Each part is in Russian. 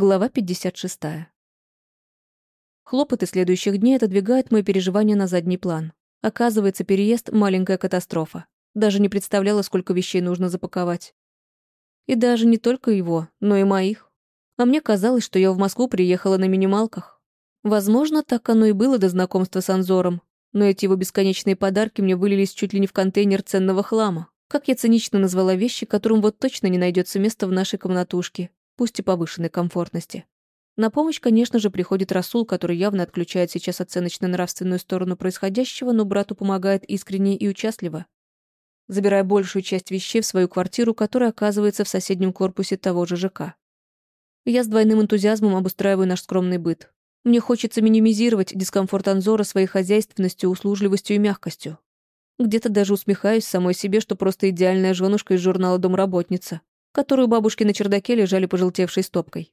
Глава 56. Хлопоты следующих дней отодвигают мои переживания на задний план. Оказывается, переезд — маленькая катастрофа. Даже не представляла, сколько вещей нужно запаковать. И даже не только его, но и моих. А мне казалось, что я в Москву приехала на минималках. Возможно, так оно и было до знакомства с Анзором, но эти его бесконечные подарки мне вылились чуть ли не в контейнер ценного хлама. Как я цинично назвала вещи, которым вот точно не найдется места в нашей комнатушке, пусть и повышенной комфортности. На помощь, конечно же, приходит Расул, который явно отключает сейчас оценочно-нравственную сторону происходящего, но брату помогает искренне и участливо. Забирая большую часть вещей в свою квартиру, которая оказывается в соседнем корпусе того же ЖК. Я с двойным энтузиазмом обустраиваю наш скромный быт. Мне хочется минимизировать дискомфорт Анзора своей хозяйственностью, услужливостью и мягкостью. Где-то даже усмехаюсь самой себе, что просто идеальная женушка из журнала «Домработница», которую бабушки на чердаке лежали пожелтевшей стопкой.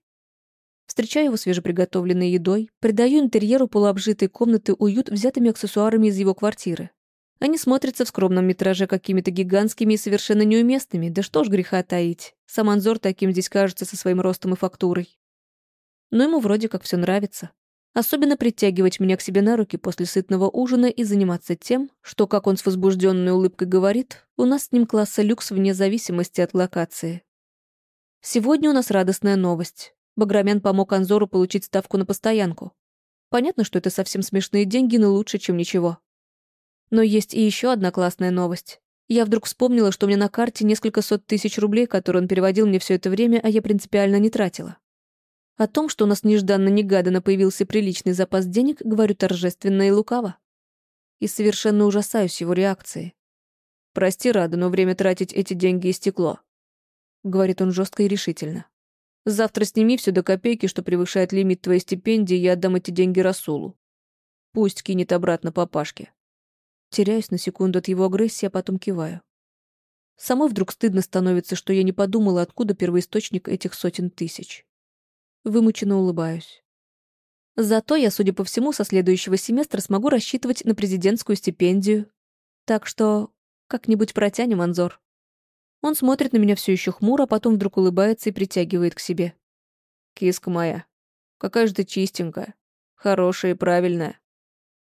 Встречаю его свежеприготовленной едой, придаю интерьеру полуобжитой комнаты уют взятыми аксессуарами из его квартиры. Они смотрятся в скромном метраже какими-то гигантскими и совершенно неуместными, да что ж греха таить. Сам Анзор таким здесь кажется со своим ростом и фактурой. Но ему вроде как все нравится. Особенно притягивать меня к себе на руки после сытного ужина и заниматься тем, что, как он с возбужденной улыбкой говорит, у нас с ним класса люкс вне зависимости от локации. Сегодня у нас радостная новость. Баграмян помог Анзору получить ставку на постоянку. Понятно, что это совсем смешные деньги, но лучше, чем ничего. Но есть и еще одна классная новость. Я вдруг вспомнила, что у меня на карте несколько сот тысяч рублей, которые он переводил мне все это время, а я принципиально не тратила. О том, что у нас нежданно-негаданно появился приличный запас денег, говорю торжественно и лукаво. И совершенно ужасаюсь его реакции. «Прости, Рада, но время тратить эти деньги истекло говорит он жестко и решительно. Завтра сними все до копейки, что превышает лимит твоей стипендии, я отдам эти деньги Расулу. Пусть кинет обратно папашке. Теряюсь на секунду от его агрессии, а потом киваю. Самой вдруг стыдно становится, что я не подумала, откуда первоисточник этих сотен тысяч. Вымученно улыбаюсь. Зато я, судя по всему, со следующего семестра смогу рассчитывать на президентскую стипендию. Так что как-нибудь протянем, Анзор. Он смотрит на меня все еще хмуро, а потом вдруг улыбается и притягивает к себе. «Киска моя, какая же ты чистенькая, хорошая и правильная.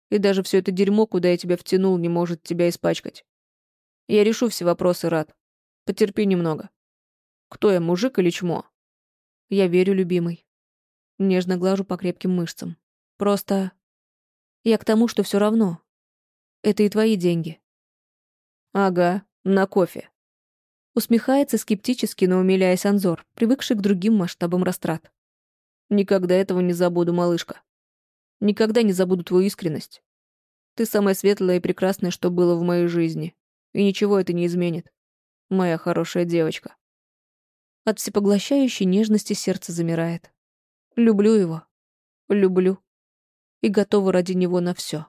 И даже все это дерьмо, куда я тебя втянул, не может тебя испачкать. Я решу все вопросы, Рад. Потерпи немного. Кто я, мужик или чмо?» «Я верю, любимый». Нежно глажу по крепким мышцам. «Просто... Я к тому, что все равно. Это и твои деньги». «Ага, на кофе», Усмехается скептически, но умиляясь Анзор, привыкший к другим масштабам растрат. «Никогда этого не забуду, малышка. Никогда не забуду твою искренность. Ты самая светлая и прекрасная, что было в моей жизни. И ничего это не изменит. Моя хорошая девочка». От всепоглощающей нежности сердце замирает. Люблю его. Люблю. И готова ради него на все.